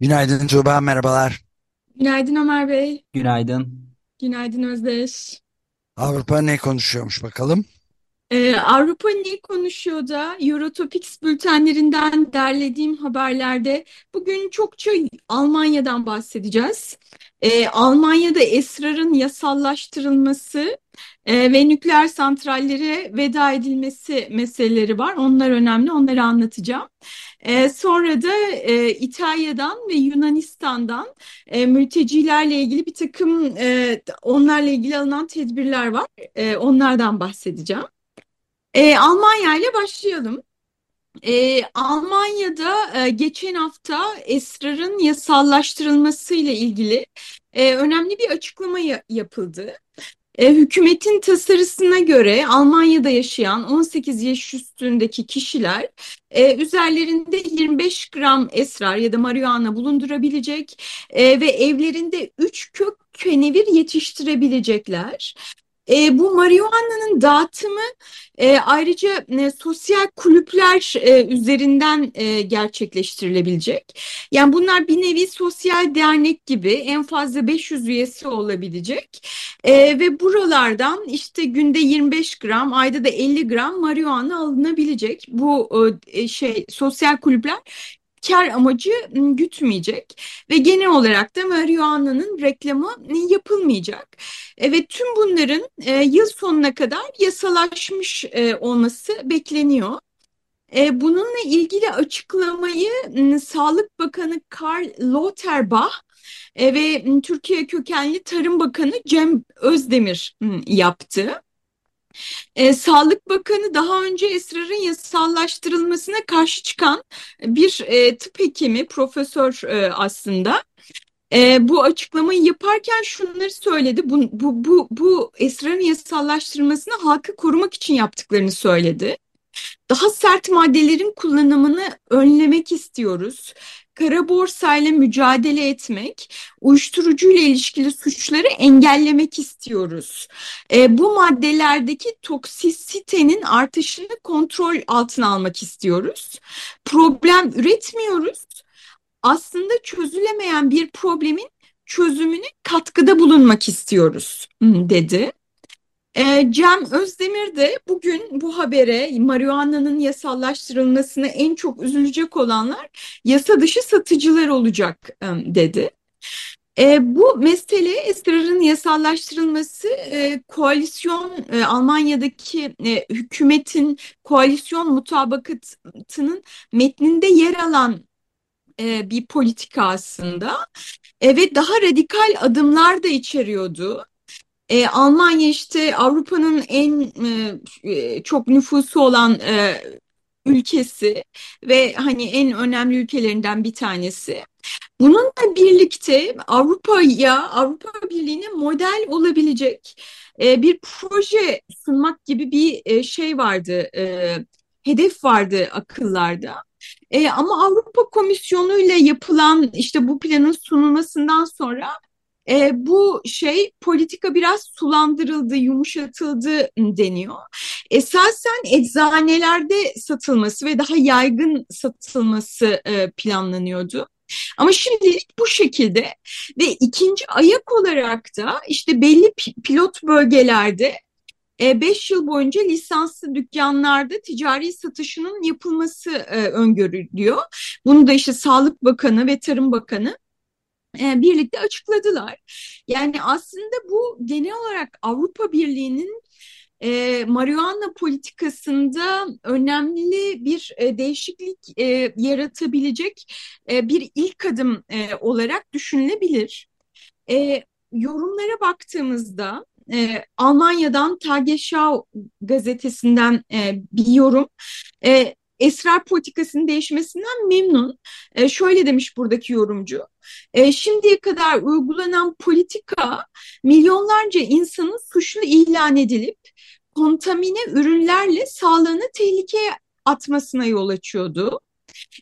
Günaydın Tuğba, merhabalar. Günaydın Ömer Bey. Günaydın. Günaydın Özdeş. Avrupa ne konuşuyormuş bakalım? Ee, Avrupa ne konuşuyor da Eurotopics bültenlerinden derlediğim haberlerde bugün çokça Almanya'dan bahsedeceğiz. Ee, Almanya'da esrarın yasallaştırılması e, ve nükleer santrallere veda edilmesi meseleleri var. Onlar önemli, onları anlatacağım. E, sonra da e, İtalya'dan ve Yunanistan'dan e, mültecilerle ilgili bir takım e, onlarla ilgili alınan tedbirler var. E, onlardan bahsedeceğim. E, Almanya ile başlayalım. E, Almanya'da e, geçen hafta esrarın yasallaştırılması ile ilgili e, önemli bir açıklama ya yapıldı. E, hükümetin tasarısına göre Almanya'da yaşayan 18 yaş üstündeki kişiler e, üzerlerinde 25 gram esrar ya da marihuana bulundurabilecek e, ve evlerinde 3 kök kenevir yetiştirebilecekler. E, bu marihuana'nın dağıtımı e, ayrıca e, sosyal kulüpler e, üzerinden e, gerçekleştirilebilecek. Yani bunlar bir nevi sosyal dernek gibi en fazla 500 üyesi olabilecek. E, ve buralardan işte günde 25 gram, ayda da 50 gram marihuana alınabilecek. Bu e, şey sosyal kulüpler kar amacı gütmeyecek ve genel olarak da marihuana'nın reklamı yapılmayacak. E, ve tüm bunların e, yıl sonuna kadar yasalaşmış olması bekleniyor. E, bununla ilgili açıklamayı Sağlık Bakanı Karl Lauterbach e, ve Türkiye kökenli Tarım Bakanı Cem Özdemir yaptı. E, Sağlık Bakanı daha önce esrarın yasallaştırılmasına karşı çıkan bir e, tıp hekimi, profesör e, aslında. E, bu açıklamayı yaparken şunları söyledi. Bu, bu, bu, bu esrarın yasallaştırılmasını halkı korumak için yaptıklarını söyledi. Daha sert maddelerin kullanımını önlemek istiyoruz kara borsayla mücadele etmek, uyuşturucuyla ilişkili suçları engellemek istiyoruz. E, bu maddelerdeki toksisitenin artışını kontrol altına almak istiyoruz. Problem üretmiyoruz. Aslında çözülemeyen bir problemin çözümüne katkıda bulunmak istiyoruz dedi. E, Cem Özdemir de bugün bu habere marihuana'nın yasallaştırılmasına en çok üzülecek olanlar yasa dışı satıcılar olacak dedi. E, bu mesele esrarın yasallaştırılması e, koalisyon e, Almanya'daki e, hükümetin koalisyon mutabakatının metninde yer alan e, bir politika aslında e, ve daha radikal adımlar da içeriyordu. E, Almanya işte Avrupa'nın en e, çok nüfusu olan e, ülkesi ve hani en önemli ülkelerinden bir tanesi. Bununla birlikte Avrupa'ya, Avrupa Birliği'ne model olabilecek e, bir proje sunmak gibi bir e, şey vardı, e, hedef vardı akıllarda. E, ama Avrupa Komisyonu ile yapılan işte bu planın sunulmasından sonra e, bu şey politika biraz sulandırıldı, yumuşatıldı deniyor. Esasen eczanelerde satılması ve daha yaygın satılması e, planlanıyordu. Ama şimdilik bu şekilde ve ikinci ayak olarak da işte belli pilot bölgelerde 5 yıl boyunca lisanslı dükkanlarda ticari satışının yapılması öngörülüyor. Bunu da işte Sağlık Bakanı ve Tarım Bakanı e, birlikte açıkladılar. Yani aslında bu genel olarak Avrupa Birliği'nin e, marihuana politikasında önemli bir e, değişiklik e, yaratabilecek e, bir ilk adım e, olarak düşünülebilir. E, yorumlara baktığımızda e, Almanya'dan Tagesschau gazetesinden e, bir yorum. E, esrar politikasının değişmesinden memnun. E, şöyle demiş buradaki yorumcu. E, şimdiye kadar uygulanan politika milyonlarca insanın suçlu ilan edilip kontamine ürünlerle sağlığını tehlikeye atmasına yol açıyordu.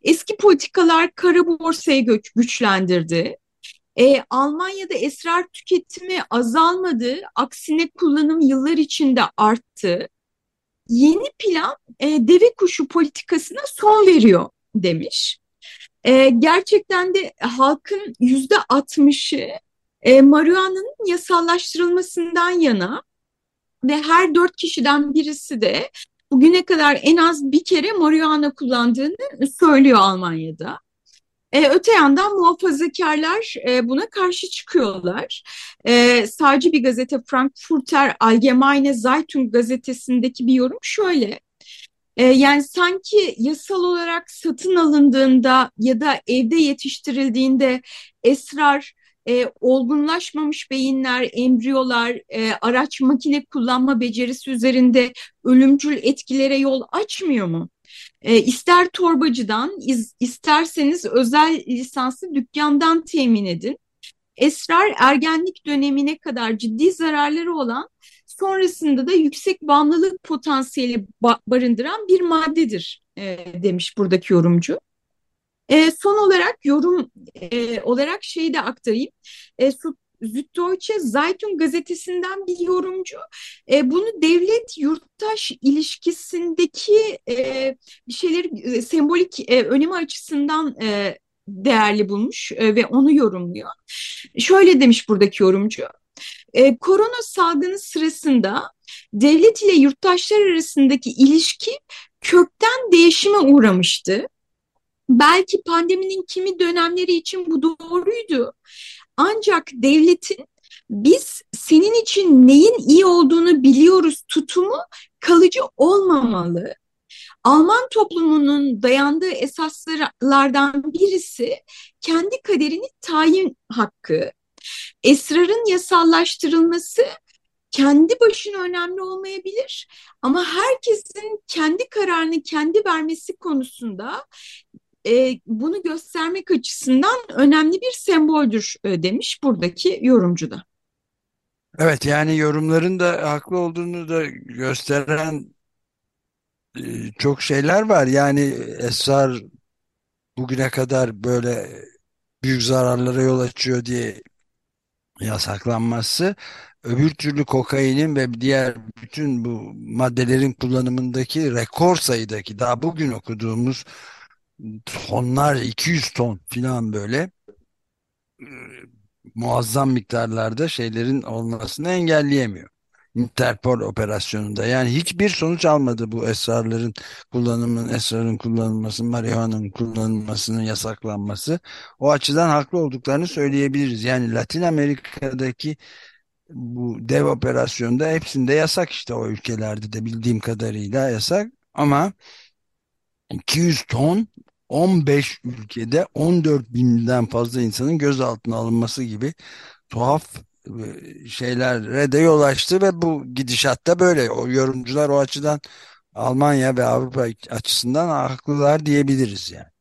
Eski politikalar kara borsayı güçlendirdi. E, Almanya'da esrar tüketimi azalmadı, aksine kullanım yıllar içinde arttı. Yeni plan e, deve kuşu politikasına son veriyor demiş. E, gerçekten de halkın yüzde altmışı e, marihuana'nın yasallaştırılmasından yana ve her dört kişiden birisi de bugüne kadar en az bir kere marihuana kullandığını söylüyor Almanya'da. E, öte yandan muhafazakarlar e, buna karşı çıkıyorlar. E, sadece bir gazete Frankfurter Allgemeine Zeitung gazetesindeki bir yorum şöyle. E, yani sanki yasal olarak satın alındığında ya da evde yetiştirildiğinde esrar e, olgunlaşmamış beyinler, embriyolar, e, araç makine kullanma becerisi üzerinde ölümcül etkilere yol açmıyor mu? E, ister torbacıdan, iz, isterseniz özel lisanslı dükkandan temin edin. Esrar ergenlik dönemine kadar ciddi zararları olan sonrasında da yüksek bağımlılık potansiyeli ba barındıran bir maddedir e, demiş buradaki yorumcu. E, son olarak yorum e, olarak şeyi de aktarayım. E, Süddeutsche Zeitung gazetesinden bir yorumcu e, bunu devlet yurttaş ilişkisindeki e, bir şeyleri e, sembolik e, önemi açısından e, değerli bulmuş e, ve onu yorumluyor. Şöyle demiş buradaki yorumcu. E, korona salgını sırasında devlet ile yurttaşlar arasındaki ilişki kökten değişime uğramıştı. Belki pandeminin kimi dönemleri için bu doğruydu. Ancak devletin biz senin için neyin iyi olduğunu biliyoruz tutumu kalıcı olmamalı. Alman toplumunun dayandığı esaslardan birisi kendi kaderini tayin hakkı. Esrarın yasallaştırılması kendi başına önemli olmayabilir ama herkesin kendi kararını kendi vermesi konusunda e, bunu göstermek açısından önemli bir semboldür e, demiş buradaki yorumcu da. Evet yani yorumların da haklı olduğunu da gösteren e, çok şeyler var. Yani esrar bugüne kadar böyle büyük zararlara yol açıyor diye yasaklanması öbür türlü kokainin ve diğer bütün bu maddelerin kullanımındaki rekor sayıdaki daha bugün okuduğumuz tonlar 200 ton falan böyle e, muazzam miktarlarda şeylerin olmasını engelleyemiyor. Interpol operasyonunda yani hiçbir sonuç almadı bu esrarların kullanımının, esrarın kullanılması, marihuanın kullanılmasının yasaklanması. O açıdan haklı olduklarını söyleyebiliriz. Yani Latin Amerika'daki bu dev operasyonda hepsinde yasak işte o ülkelerde de bildiğim kadarıyla yasak ama 200 ton 15 ülkede 14 binden fazla insanın gözaltına alınması gibi tuhaf e, şeylere de yol açtı ve bu gidişatta böyle. O yorumcular o açıdan Almanya ve Avrupa açısından haklılar diyebiliriz yani.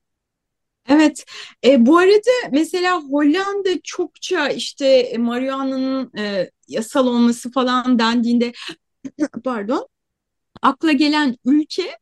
Evet, e, bu arada mesela Hollanda çokça işte marihuana'nın e, yasal olması falan dendiğinde pardon akla gelen ülke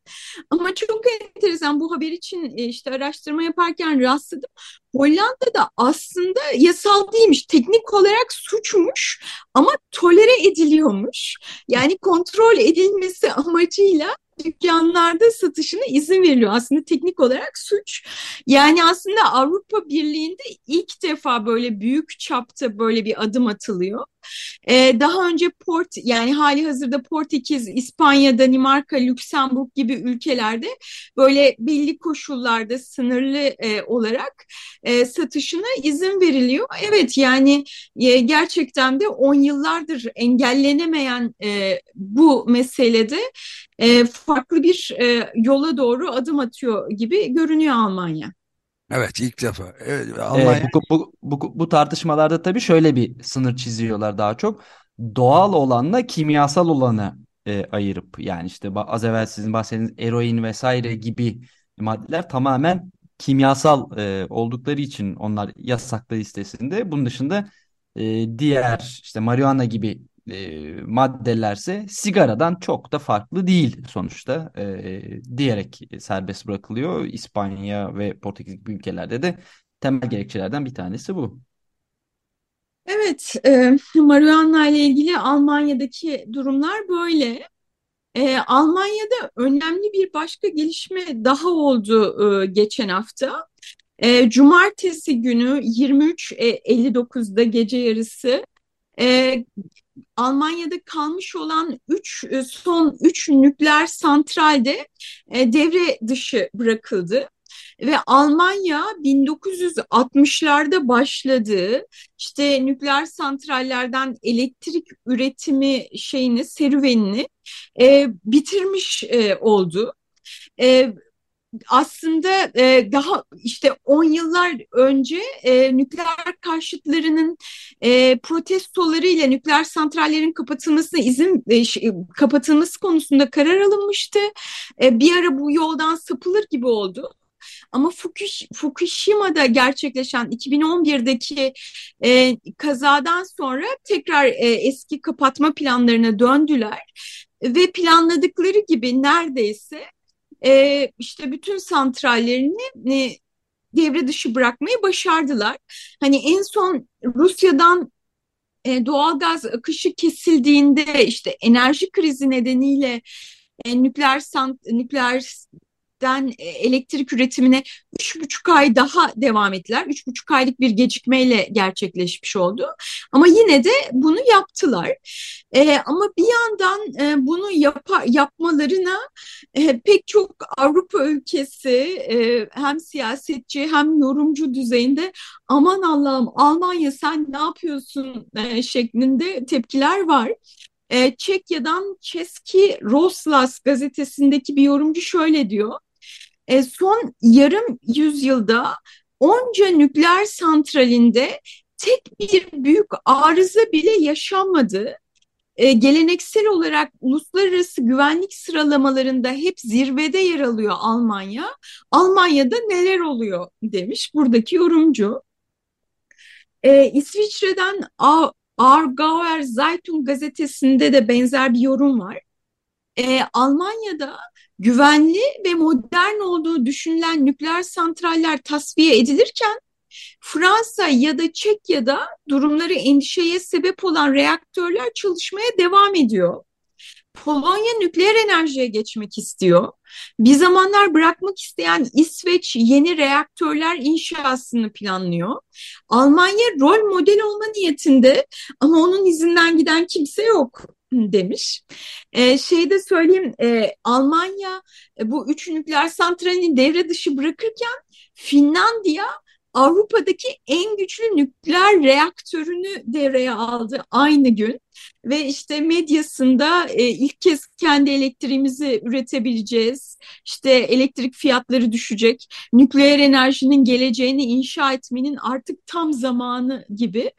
ama çok enteresan bu haber için e, işte araştırma yaparken rastladım. Hollanda'da aslında yasal değilmiş, teknik olarak suçmuş ama tolere ediliyormuş. Yani kontrol edilmesi amacıyla dükkanlarda satışına izin veriliyor. Aslında teknik olarak suç. Yani aslında Avrupa Birliği'nde ilk defa böyle büyük çapta böyle bir adım atılıyor. Ee, daha önce Port yani hali hazırda Portekiz, İspanya, Danimarka, Lüksemburg gibi ülkelerde böyle belli koşullarda sınırlı e, olarak e, satışına izin veriliyor. Evet yani e, gerçekten de on yıllardır engellenemeyen e, bu meselede e, farklı bir e, yola doğru adım atıyor gibi görünüyor Almanya. Evet ilk defa. Evet, ee, Almanya... Ee, bu, bu, bu, bu tartışmalarda tabii şöyle bir sınır çiziyorlar daha çok. Doğal olanla kimyasal olanı e, ayırıp yani işte az evvel sizin bahsettiğiniz eroin vesaire gibi maddeler tamamen kimyasal e, oldukları için onlar yasaklı listesinde. Bunun dışında e, diğer işte marihuana gibi e, maddelerse sigaradan çok da farklı değil sonuçta e, diyerek serbest bırakılıyor. İspanya ve Portekiz gibi ülkelerde de temel gerekçelerden bir tanesi bu. Evet, e, marihuana ile ilgili Almanya'daki durumlar böyle. E, Almanya'da önemli bir başka gelişme daha oldu e, geçen hafta. E, Cumartesi günü 23.59'da gece yarısı e, Almanya'da kalmış olan üç, e, son 3 nükleer santralde e, devre dışı bırakıldı. Ve Almanya 1960'larda başladığı işte nükleer santrallerden elektrik üretimi şeyini, serüvenini e, bitirmiş e, oldu. E, aslında e, daha işte 10 yıllar önce e, nükleer karşıtlarının e, protestolarıyla nükleer santrallerin kapatılmasına izin e, kapatılması konusunda karar alınmıştı. E, bir ara bu yoldan sapılır gibi oldu. Ama Fukushima'da gerçekleşen 2011'deki e, kazadan sonra tekrar e, eski kapatma planlarına döndüler ve planladıkları gibi neredeyse e, işte bütün santrallerini e, devre dışı bırakmayı başardılar. Hani en son Rusya'dan e, doğalgaz akışı kesildiğinde işte enerji krizi nedeniyle e, nükleer sant nükleer den e, elektrik üretimine üç buçuk ay daha devam ettiler. Üç buçuk aylık bir gecikmeyle gerçekleşmiş oldu. Ama yine de bunu yaptılar. E, ama bir yandan e, bunu yap yapmalarına e, pek çok Avrupa ülkesi e, hem siyasetçi hem yorumcu düzeyinde aman Allah'ım Almanya sen ne yapıyorsun e, şeklinde tepkiler var. E, Çekya'dan Çeski Roslas gazetesindeki bir yorumcu şöyle diyor. E, son yarım yüzyılda onca nükleer santralinde tek bir büyük arıza bile yaşanmadı. E, geleneksel olarak uluslararası güvenlik sıralamalarında hep zirvede yer alıyor Almanya. Almanya'da neler oluyor demiş buradaki yorumcu. E, İsviçre'den Aargauer Zeitung gazetesinde de benzer bir yorum var. E, Almanya'da güvenli ve modern olduğu düşünülen nükleer santraller tasfiye edilirken Fransa ya da Çekya'da durumları endişeye sebep olan reaktörler çalışmaya devam ediyor. Polonya nükleer enerjiye geçmek istiyor. Bir zamanlar bırakmak isteyen İsveç yeni reaktörler inşasını planlıyor. Almanya rol model olma niyetinde ama onun izinden giden kimse yok demiş. E, şey de söyleyeyim e, Almanya e, bu üç nükleer santralini devre dışı bırakırken Finlandiya Avrupa'daki en güçlü nükleer reaktörünü devreye aldı aynı gün ve işte medyasında e, ilk kez kendi elektriğimizi üretebileceğiz. İşte elektrik fiyatları düşecek. Nükleer enerjinin geleceğini inşa etmenin artık tam zamanı gibi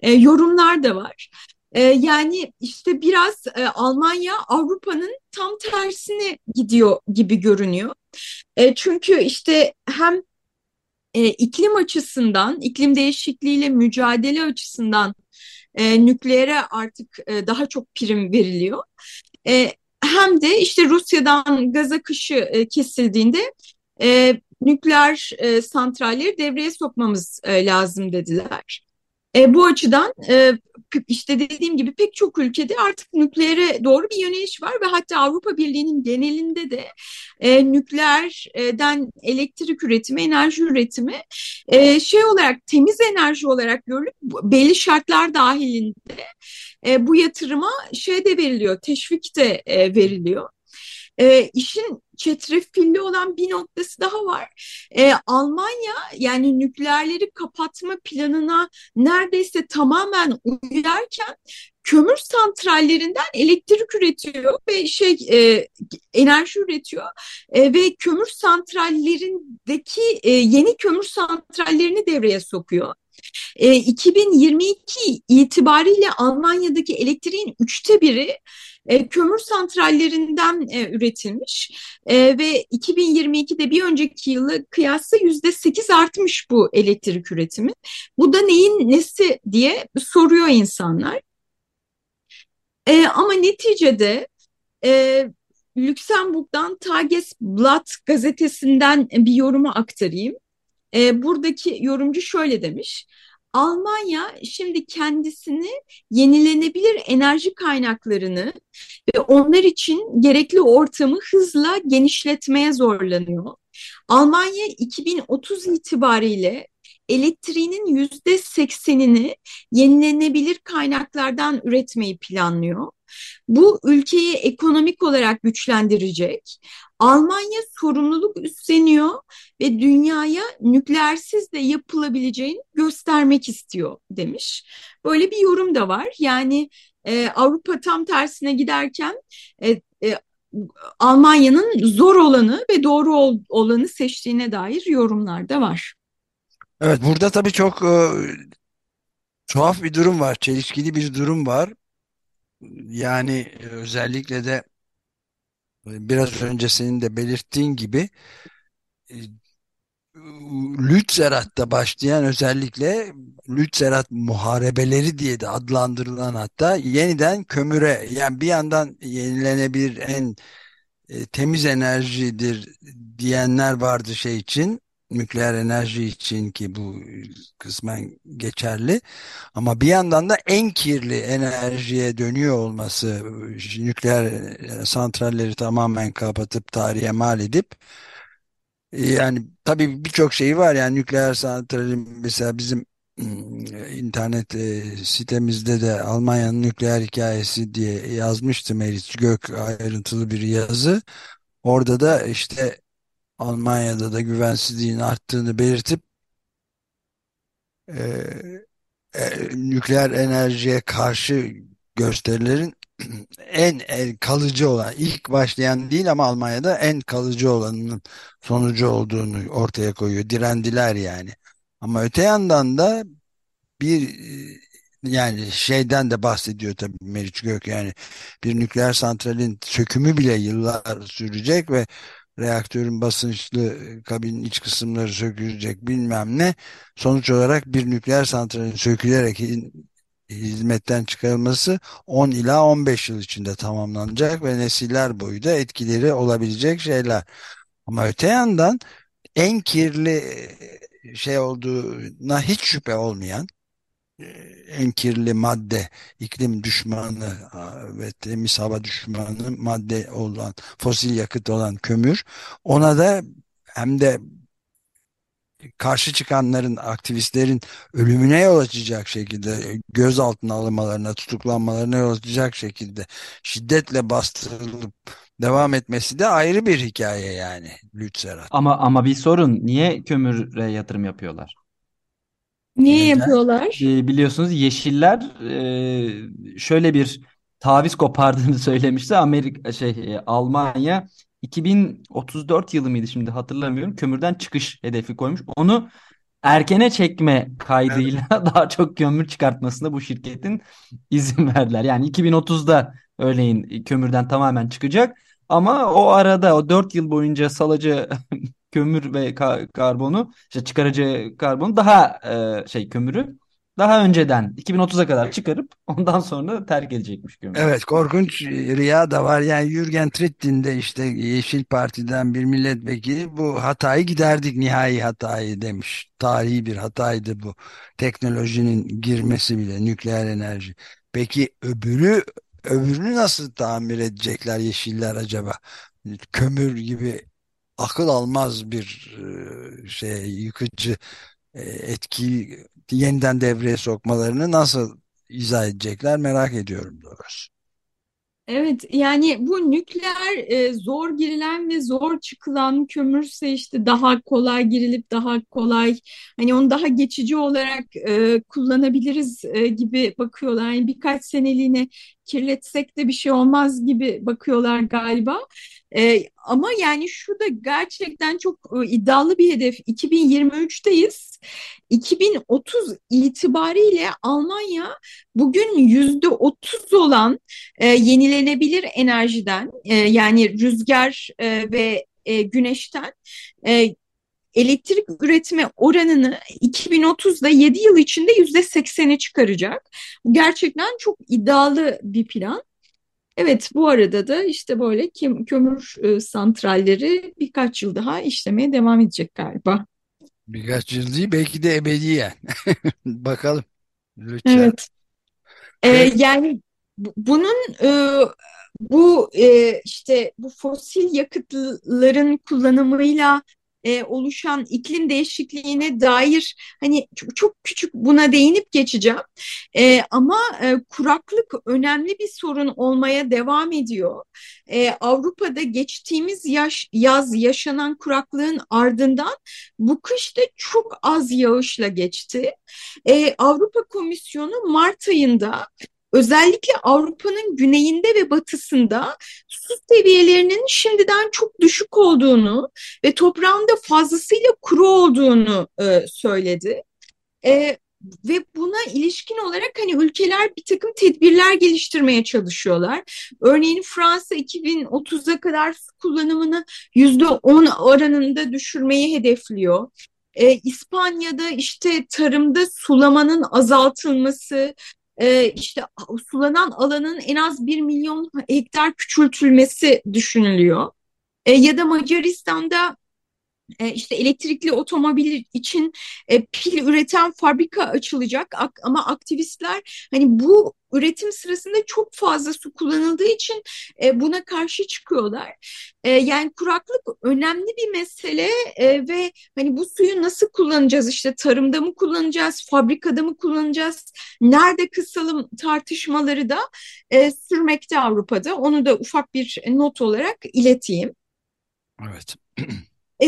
e, yorumlar da var. E, yani işte biraz e, Almanya Avrupa'nın tam tersine gidiyor gibi görünüyor. E, çünkü işte hem e, iklim açısından, iklim değişikliğiyle mücadele açısından nükleere artık daha çok prim veriliyor. Hem de işte Rusya'dan gaz akışı kesildiğinde nükleer santralleri devreye sokmamız lazım dediler. E, bu açıdan e, işte dediğim gibi pek çok ülkede artık nükleere doğru bir yöneliş var ve hatta Avrupa Birliği'nin genelinde de e, nükleerden elektrik üretimi, enerji üretimi e, şey olarak temiz enerji olarak görülüp belli şartlar dahilinde e, bu yatırıma şey de veriliyor, teşvik de e, veriliyor. E, işin çetrefilli olan bir noktası daha var. E, Almanya yani nükleerleri kapatma planına neredeyse tamamen uyarken kömür santrallerinden elektrik üretiyor ve şey e, enerji üretiyor e, ve kömür santrallerindeki e, yeni kömür santrallerini devreye sokuyor. E, 2022 itibariyle Almanya'daki elektriğin üçte biri e, kömür santrallerinden e, üretilmiş e, ve 2022'de bir önceki yılı kıyasla yüzde sekiz artmış bu elektrik üretimi. Bu da neyin nesi diye soruyor insanlar. E, ama neticede e, Lüksemburg'dan Tagesblatt gazetesinden bir yorumu aktarayım. E, buradaki yorumcu şöyle demiş. Almanya şimdi kendisini yenilenebilir enerji kaynaklarını ve onlar için gerekli ortamı hızla genişletmeye zorlanıyor. Almanya 2030 itibariyle elektriğinin yüzde seksenini yenilenebilir kaynaklardan üretmeyi planlıyor. Bu ülkeyi ekonomik olarak güçlendirecek. Almanya sorumluluk üstleniyor ve dünyaya nükleersiz de yapılabileceğini göstermek istiyor demiş. Böyle bir yorum da var. Yani e, Avrupa tam tersine giderken e, e, Almanya'nın zor olanı ve doğru ol, olanı seçtiğine dair yorumlar da var. Evet burada tabii çok e, tuhaf bir durum var. Çelişkili bir durum var. Yani e, özellikle de e, biraz önce senin de belirttiğin gibi e, Lützerat'ta başlayan özellikle Lützerat muharebeleri diye de adlandırılan hatta yeniden kömüre yani bir yandan yenilenebilir en e, temiz enerjidir diyenler vardı şey için nükleer enerji için ki bu kısmen geçerli ama bir yandan da en kirli enerjiye dönüyor olması nükleer santralleri tamamen kapatıp tarihe mal edip yani tabii birçok şeyi var yani nükleer santralin mesela bizim internet e, sitemizde de Almanya'nın nükleer hikayesi diye yazmıştı Meriç Gök ayrıntılı bir yazı. Orada da işte Almanya'da da güvensizliğin arttığını belirtip e, e, nükleer enerjiye karşı gösterilerin en, en kalıcı olan ilk başlayan değil ama Almanya'da en kalıcı olanının sonucu olduğunu ortaya koyuyor. Direndiler yani. Ama öte yandan da bir yani şeyden de bahsediyor tabii Meriç Gök yani bir nükleer santralin sökümü bile yıllar sürecek ve reaktörün basınçlı kabinin iç kısımları sökülecek bilmem ne. Sonuç olarak bir nükleer santralin sökülerek hizmetten çıkarılması 10 ila 15 yıl içinde tamamlanacak ve nesiller boyu da etkileri olabilecek şeyler. Ama öte yandan en kirli şey olduğuna hiç şüphe olmayan en kirli madde, iklim düşmanı ve temiz hava düşmanı madde olan, fosil yakıt olan kömür. Ona da hem de karşı çıkanların, aktivistlerin ölümüne yol açacak şekilde, gözaltına alınmalarına, tutuklanmalarına yol açacak şekilde şiddetle bastırılıp devam etmesi de ayrı bir hikaye yani Lützerat. Ama ama bir sorun. Niye kömüre yatırım yapıyorlar? Niye Neden? yapıyorlar? E, biliyorsunuz Yeşiller e, şöyle bir taviz kopardığını söylemişti. Amerika şey e, Almanya 2034 yılı mıydı şimdi hatırlamıyorum. Kömürden çıkış hedefi koymuş. Onu erkene çekme kaydıyla daha çok kömür çıkartmasına bu şirketin izin verdiler. Yani 2030'da örneğin kömürden tamamen çıkacak. Ama o arada o 4 yıl boyunca salacağı kömür ve ka- karbonu işte çıkaracağı karbonu daha e, şey kömürü daha önceden 2030'a kadar çıkarıp ondan sonra terk edecekmiş kömürü. Evet korkunç rüya da var. Yani Jürgen Trittin de işte Yeşil Parti'den bir milletvekili bu hatayı giderdik nihai hatayı demiş. Tarihi bir hataydı bu. Teknolojinin girmesi bile nükleer enerji. Peki öbürü öbürünü nasıl tamir edecekler yeşiller acaba? Kömür gibi akıl almaz bir e, şey yıkıcı e, etkiyi yeniden devreye sokmalarını nasıl izah edecekler merak ediyorum doğrusu. Evet yani bu nükleer e, zor girilen ve zor çıkılan kömürse işte daha kolay girilip daha kolay hani onu daha geçici olarak e, kullanabiliriz e, gibi bakıyorlar. Yani birkaç seneliğine kirletsek de bir şey olmaz gibi bakıyorlar galiba. E, ama yani şu da gerçekten çok e, iddialı bir hedef. 2023'teyiz. 2030 itibariyle Almanya bugün yüzde 30 olan e, yenilenebilir enerjiden e, yani rüzgar e, ve e, güneşten e, elektrik üretme oranını 2030'da 7 yıl içinde yüzde 80'e çıkaracak. Bu gerçekten çok iddialı bir plan. Evet bu arada da işte böyle kömür e, santralleri birkaç yıl daha işlemeye devam edecek galiba. Birkaç yıl değil belki de ebediyen. Bakalım. Lütfen. Evet. Ee, yani bunun e, bu e, işte bu fosil yakıtların kullanımıyla e, oluşan iklim değişikliğine dair hani çok, çok küçük buna değinip geçeceğim. E, ama e, kuraklık önemli bir sorun olmaya devam ediyor. E, Avrupa'da geçtiğimiz yaş, yaz yaşanan kuraklığın ardından bu kış da çok az yağışla geçti. E, Avrupa Komisyonu Mart ayında özellikle Avrupa'nın güneyinde ve batısında su seviyelerinin şimdiden çok düşük olduğunu ve toprağın da fazlasıyla kuru olduğunu e, söyledi. E, ve buna ilişkin olarak hani ülkeler bir takım tedbirler geliştirmeye çalışıyorlar. Örneğin Fransa 2030'a kadar su kullanımını %10 oranında düşürmeyi hedefliyor. Ee, İspanya'da işte tarımda sulamanın azaltılması, e, işte sulanan alanın en az 1 milyon hektar küçültülmesi düşünülüyor. E, ya da Macaristan'da e, işte elektrikli otomobil için e, pil üreten fabrika açılacak ama aktivistler hani bu üretim sırasında çok fazla su kullanıldığı için e, buna karşı çıkıyorlar. yani kuraklık önemli bir mesele ve hani bu suyu nasıl kullanacağız işte tarımda mı kullanacağız, fabrikada mı kullanacağız, nerede kısalım tartışmaları da sürmekte Avrupa'da. Onu da ufak bir not olarak ileteyim. Evet. E,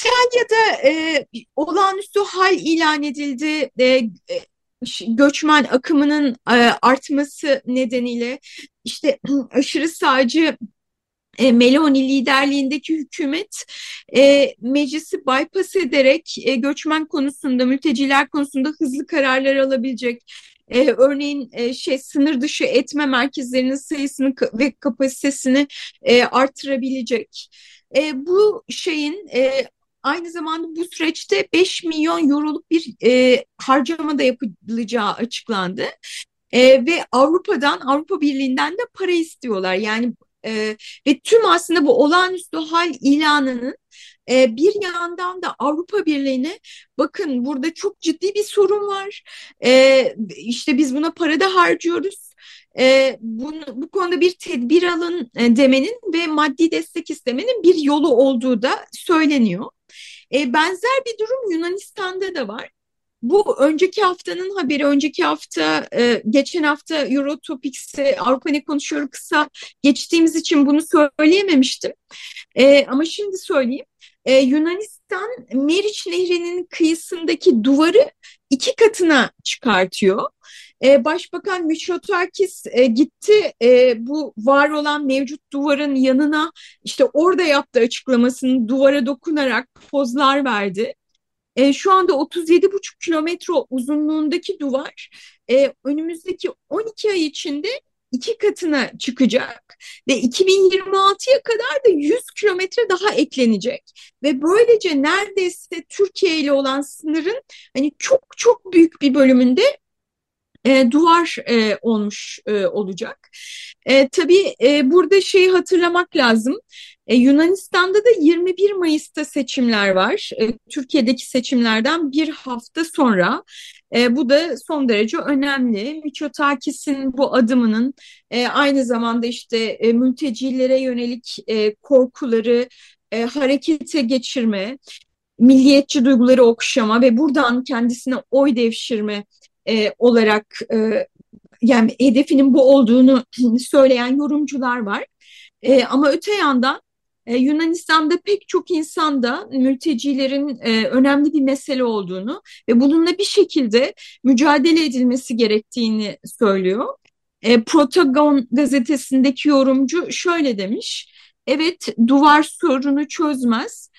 İtalya'da e, olağanüstü hal ilan edildi. E, göçmen akımının e, artması nedeniyle işte aşırı sağcı e, Meloni liderliğindeki hükümet e, meclisi bypass ederek e, göçmen konusunda, mülteciler konusunda hızlı kararlar alabilecek. E, örneğin e, şey sınır dışı etme merkezlerinin sayısını ve kapasitesini e, artırabilecek. E, bu şeyin e, aynı zamanda bu süreçte 5 milyon euroluk bir e, harcama da yapılacağı açıklandı. E, ve Avrupa'dan, Avrupa Birliği'nden de para istiyorlar. Yani e, ve tüm aslında bu olağanüstü hal ilanının e, bir yandan da Avrupa Birliği'ne bakın burada çok ciddi bir sorun var. E, işte biz buna para da harcıyoruz e, bunu, bu konuda bir tedbir alın e, demenin ve maddi destek istemenin bir yolu olduğu da söyleniyor. E, benzer bir durum Yunanistan'da da var. Bu önceki haftanın haberi, önceki hafta, e, geçen hafta Eurotopics'e Avrupa Ne Konuşuyor kısa geçtiğimiz için bunu söyleyememiştim. E, ama şimdi söyleyeyim. E, Yunanistan Meriç Nehri'nin kıyısındaki duvarı iki katına çıkartıyor. E, Başbakan Mitsotakis e, gitti e, bu var olan mevcut duvarın yanına işte orada yaptığı açıklamasını duvara dokunarak pozlar verdi. E, şu anda 37,5 kilometre uzunluğundaki duvar e, önümüzdeki 12 ay içinde iki katına çıkacak ve 2026'ya kadar da 100 kilometre daha eklenecek ve böylece neredeyse Türkiye ile olan sınırın hani çok çok büyük bir bölümünde e, duvar e, olmuş e, olacak. E, tabii e, burada şeyi hatırlamak lazım. E, Yunanistan'da da 21 Mayıs'ta seçimler var. E, Türkiye'deki seçimlerden bir hafta sonra. E, bu da son derece önemli. Mitsotakis'in bu adımının e, aynı zamanda işte e, mültecilere yönelik e, korkuları e, harekete geçirme, milliyetçi duyguları okşama ve buradan kendisine oy devşirme e, olarak e, yani hedefinin bu olduğunu söyleyen yorumcular var. E, ama öte yandan e, Yunanistan'da pek çok insan da mültecilerin e, önemli bir mesele olduğunu ve bununla bir şekilde mücadele edilmesi gerektiğini söylüyor. E, Protagon gazetesindeki yorumcu şöyle demiş. Evet, duvar sorunu çözmez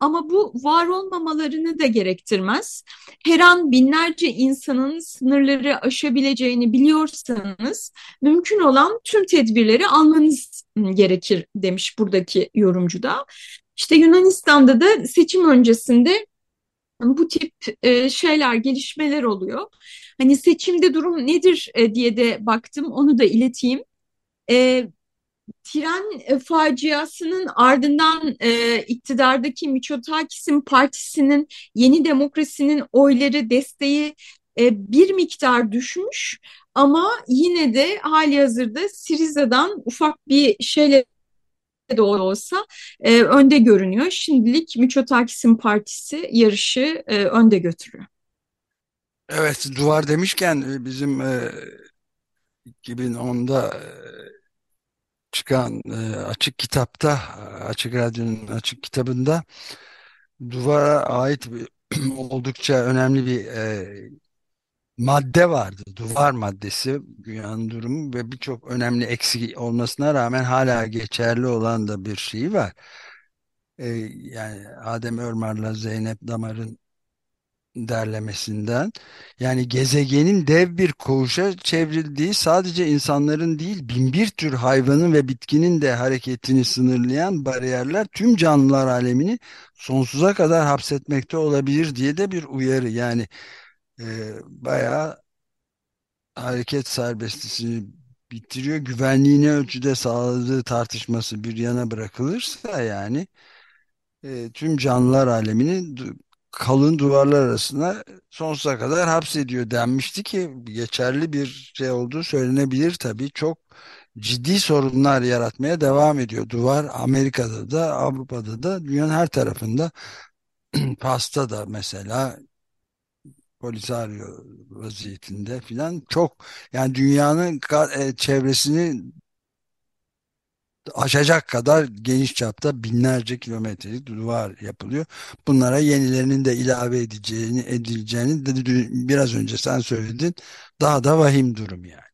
ama bu var olmamalarını da gerektirmez. Her an binlerce insanın sınırları aşabileceğini biliyorsanız mümkün olan tüm tedbirleri almanız gerekir demiş buradaki yorumcu da. İşte Yunanistan'da da seçim öncesinde bu tip e, şeyler, gelişmeler oluyor. Hani seçimde durum nedir e, diye de baktım, onu da ileteyim. Tren e, faciasının ardından e, iktidardaki Mitsotakis'in partisinin Yeni Demokrasi'nin oyları desteği e, bir miktar düşmüş ama yine de hali hazırda Siriza'dan ufak bir şeyle de olsa e, önde görünüyor. Şimdilik Mitsotakis'in partisi yarışı e, önde götürüyor. Evet, duvar demişken e, bizim e, 2010'da e, çıkan e, açık kitapta, açık radyonun açık kitabında duvara ait bir, oldukça önemli bir e, madde vardı. Duvar maddesi dünyanın durumu ve birçok önemli eksik olmasına rağmen hala geçerli olan da bir şey var. E, yani Adem Örmar'la Zeynep Damar'ın derlemesinden. Yani gezegenin dev bir koğuşa çevrildiği sadece insanların değil binbir tür hayvanın ve bitkinin de hareketini sınırlayan bariyerler tüm canlılar alemini sonsuza kadar hapsetmekte olabilir diye de bir uyarı. Yani e, bayağı hareket serbestisini bitiriyor. Güvenliğini ölçüde sağladığı tartışması bir yana bırakılırsa yani e, tüm canlılar alemini kalın duvarlar arasına sonsuza kadar hapsediyor denmişti ki geçerli bir şey olduğu söylenebilir tabii. Çok ciddi sorunlar yaratmaya devam ediyor. Duvar Amerika'da da Avrupa'da da dünyanın her tarafında pasta da mesela Polisario vaziyetinde filan çok yani dünyanın e, çevresini aşacak kadar geniş çapta binlerce kilometrelik duvar yapılıyor. Bunlara yenilerinin de ilave edeceğini edileceğini de biraz önce sen söyledin. Daha da vahim durum yani.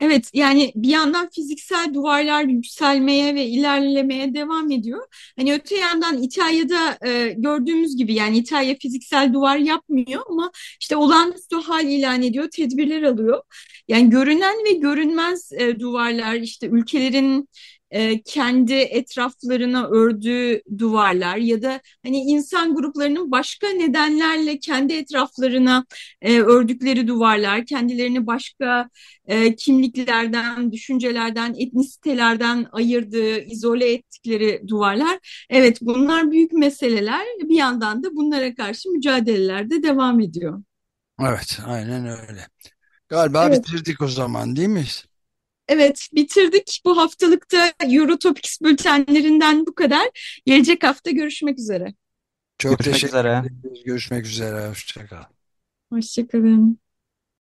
Evet yani bir yandan fiziksel duvarlar yükselmeye ve ilerlemeye devam ediyor. Hani öte yandan İtalya'da e, gördüğümüz gibi yani İtalya fiziksel duvar yapmıyor ama işte olağanüstü hal ilan ediyor, tedbirler alıyor. Yani görünen ve görünmez e, duvarlar işte ülkelerin e, kendi etraflarına ördüğü duvarlar ya da hani insan gruplarının başka nedenlerle kendi etraflarına e, ördükleri duvarlar, kendilerini başka e, kimliklerden, düşüncelerden, etnisitelerden ayırdığı, izole ettikleri duvarlar. Evet bunlar büyük meseleler. Bir yandan da bunlara karşı mücadeleler de devam ediyor. Evet, aynen öyle. Galiba evet. bitirdik o zaman değil mi? Evet bitirdik. Bu haftalıkta Eurotopics bültenlerinden bu kadar. Gelecek hafta görüşmek üzere. Çok görüşmek teşekkür ederim. Görüşmek üzere. Hoşçakal. Hoşçakalın.